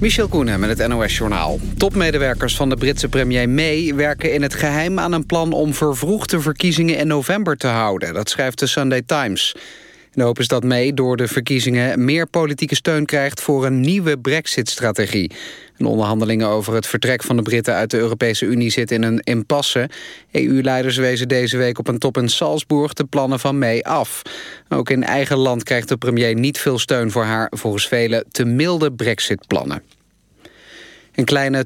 Michel Koenen met het NOS-journaal. Topmedewerkers van de Britse premier May werken in het geheim aan een plan om vervroegde verkiezingen in november te houden. Dat schrijft de Sunday Times. Hoop is dat May door de verkiezingen meer politieke steun krijgt voor een nieuwe brexit-strategie. De onderhandelingen over het vertrek van de Britten uit de Europese Unie zitten in een impasse. EU-leiders wezen deze week op een top in Salzburg de plannen van May af. Ook in eigen land krijgt de premier niet veel steun voor haar volgens velen te milde brexit-plannen. Een kleine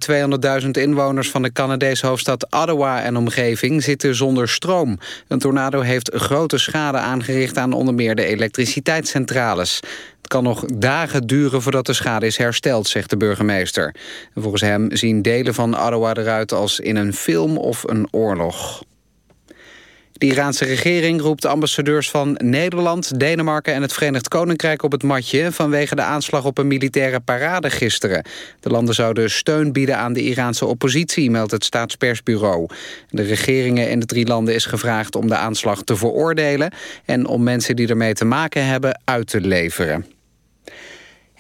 200.000 inwoners van de Canadese hoofdstad Ottawa en omgeving zitten zonder stroom. Een tornado heeft grote schade aangericht aan onder meer de elektriciteitscentrales. Het kan nog dagen duren voordat de schade is hersteld, zegt de burgemeester. volgens hem zien delen van Ottawa eruit als in een film of een oorlog. De Iraanse regering roept de ambassadeurs van Nederland, Denemarken en het Verenigd Koninkrijk op het matje vanwege de aanslag op een militaire parade gisteren. De landen zouden steun bieden aan de Iraanse oppositie, meldt het staatspersbureau. De regeringen in de drie landen is gevraagd om de aanslag te veroordelen en om mensen die ermee te maken hebben uit te leveren.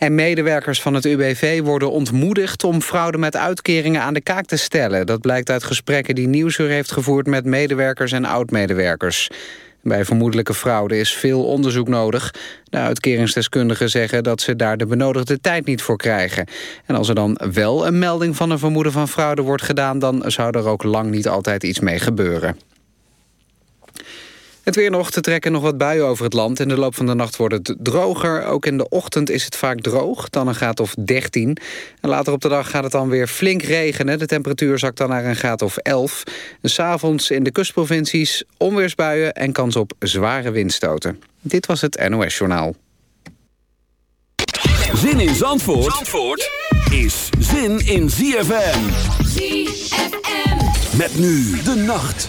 En medewerkers van het UWV worden ontmoedigd om fraude met uitkeringen aan de kaak te stellen. Dat blijkt uit gesprekken die Nieuwsuur heeft gevoerd met medewerkers en oud-medewerkers. Bij vermoedelijke fraude is veel onderzoek nodig. De uitkeringsdeskundigen zeggen dat ze daar de benodigde tijd niet voor krijgen. En als er dan wel een melding van een vermoeden van fraude wordt gedaan... dan zou er ook lang niet altijd iets mee gebeuren. Het weer nog te trekken nog wat buien over het land. In de loop van de nacht wordt het droger. Ook in de ochtend is het vaak droog, dan een graad of 13. En later op de dag gaat het dan weer flink regenen. De temperatuur zakt dan naar een graad of 11. S'avonds in de kustprovincies onweersbuien... en kans op zware windstoten. Dit was het NOS Journaal. Zin in Zandvoort, Zandvoort is zin in ZFM. ZFM. Met nu de nacht.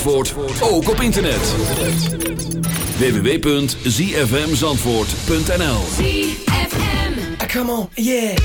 Zandvoort ook op internet. www.zfmzandvoort.nl ZFM Come on, yeah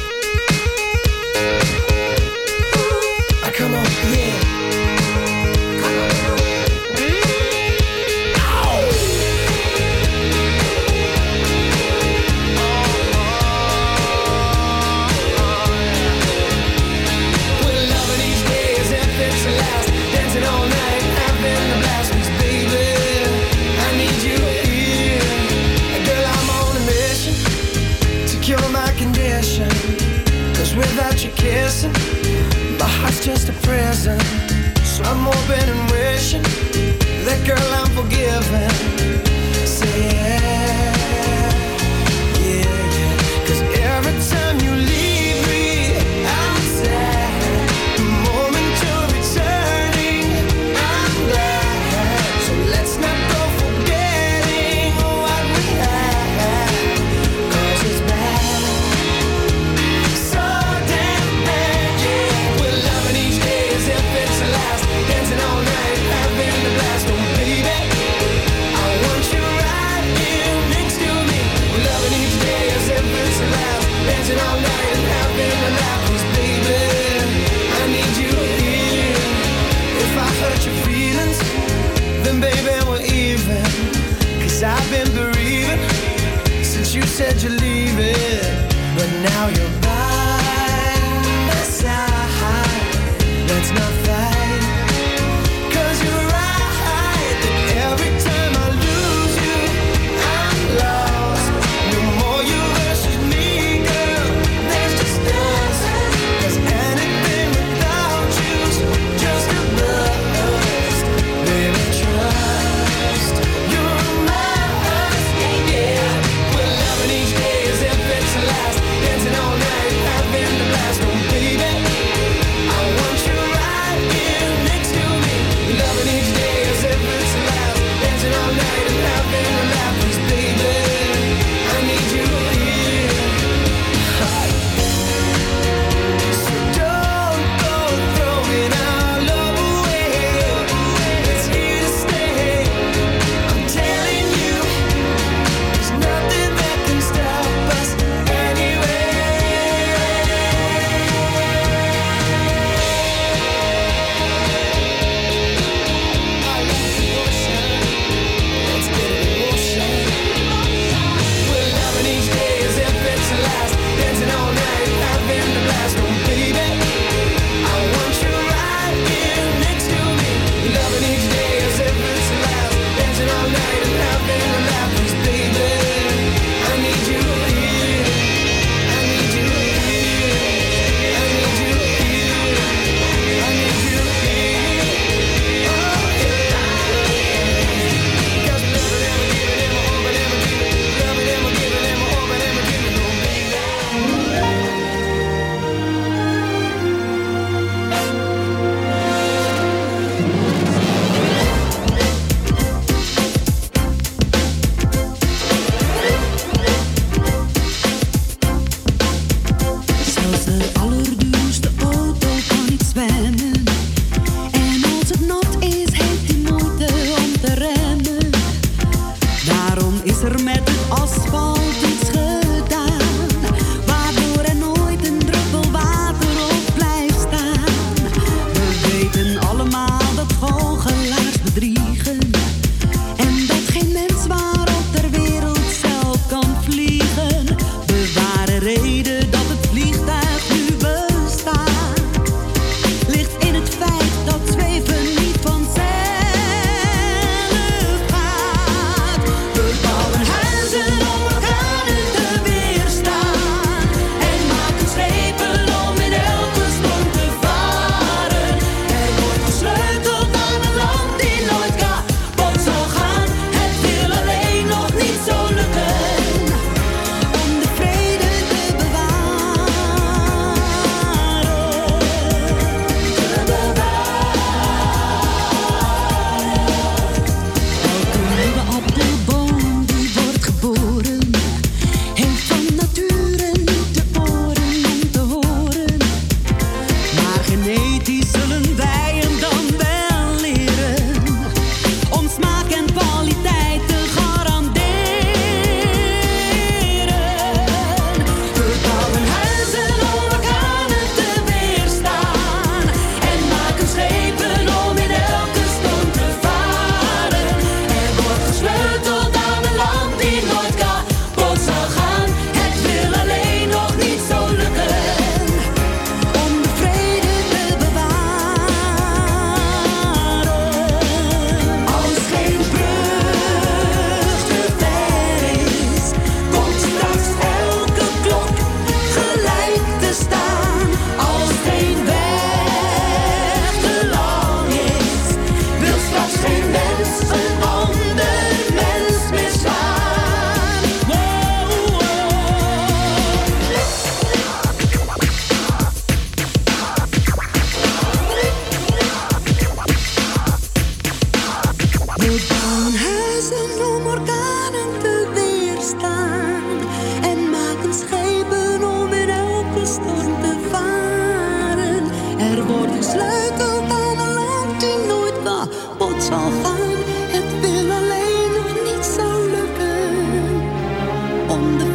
om de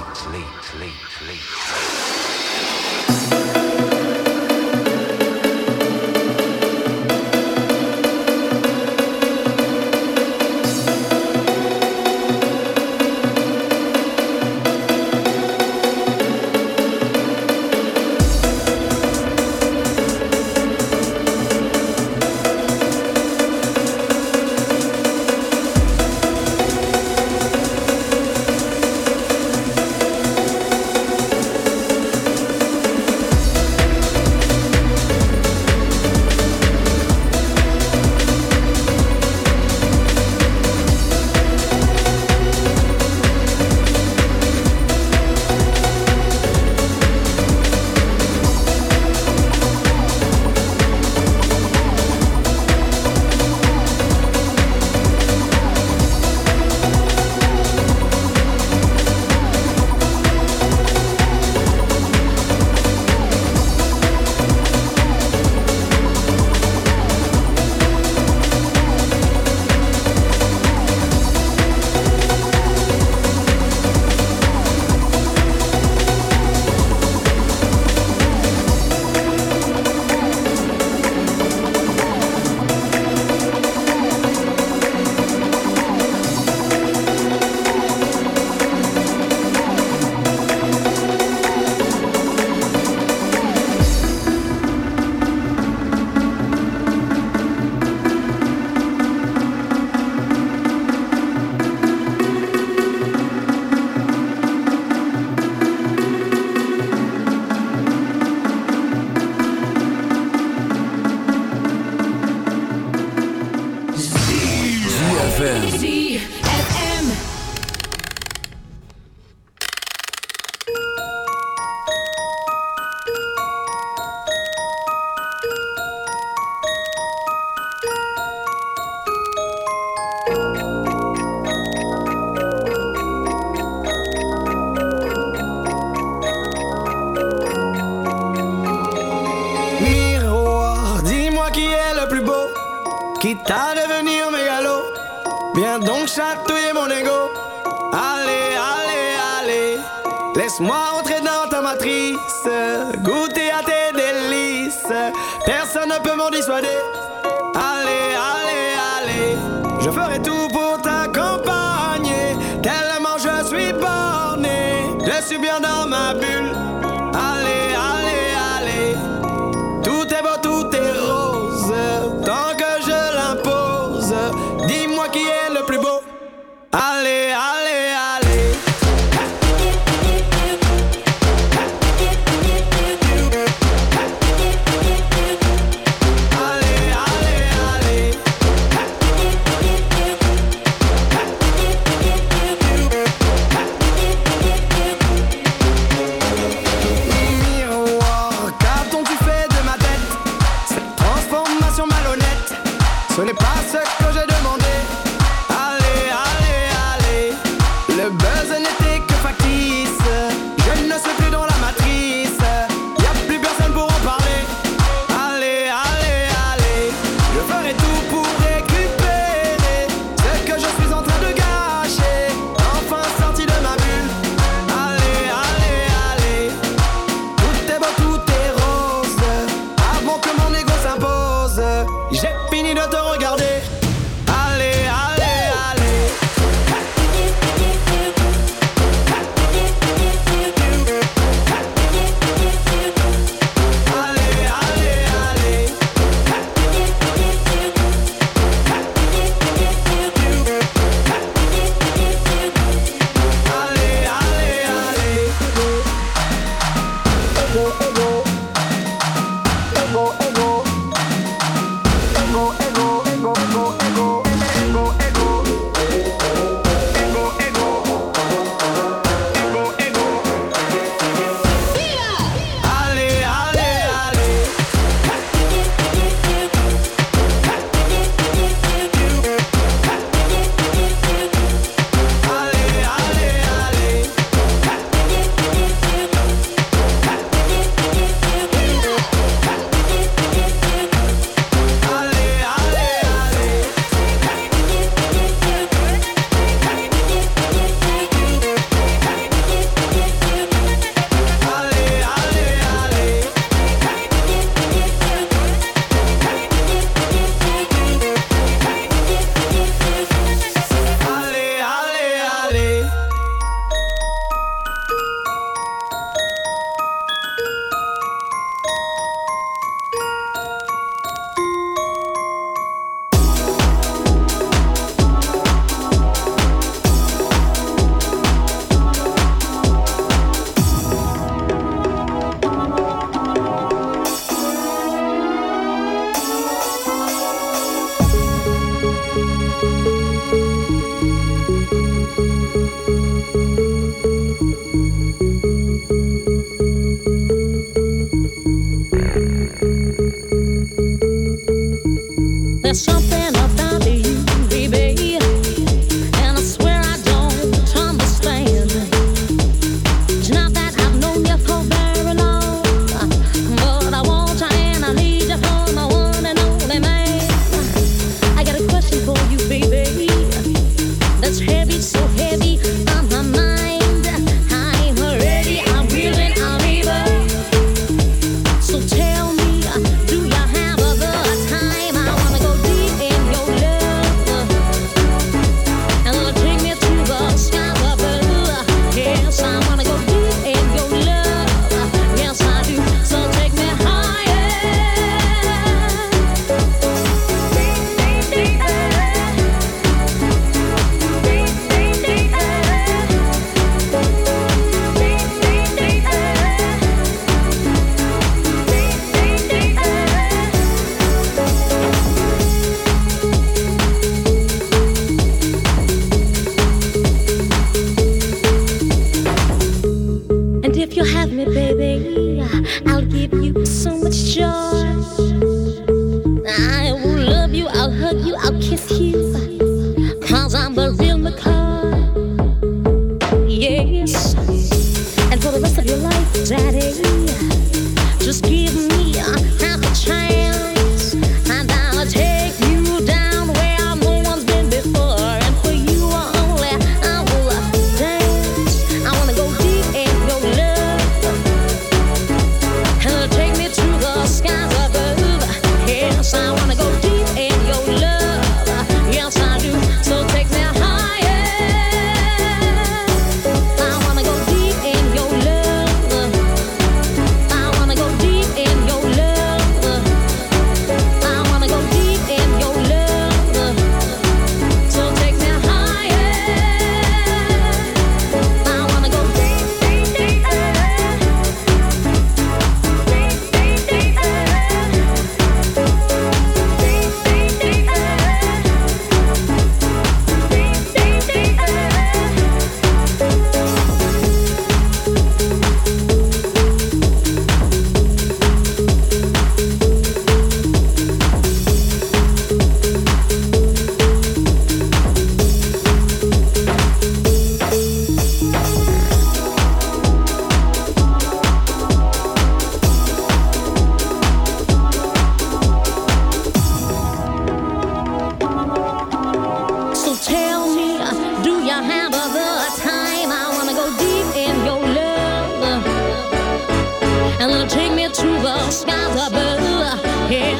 If you have me, baby, I'll give you so much joy.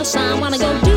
I wanna go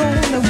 soul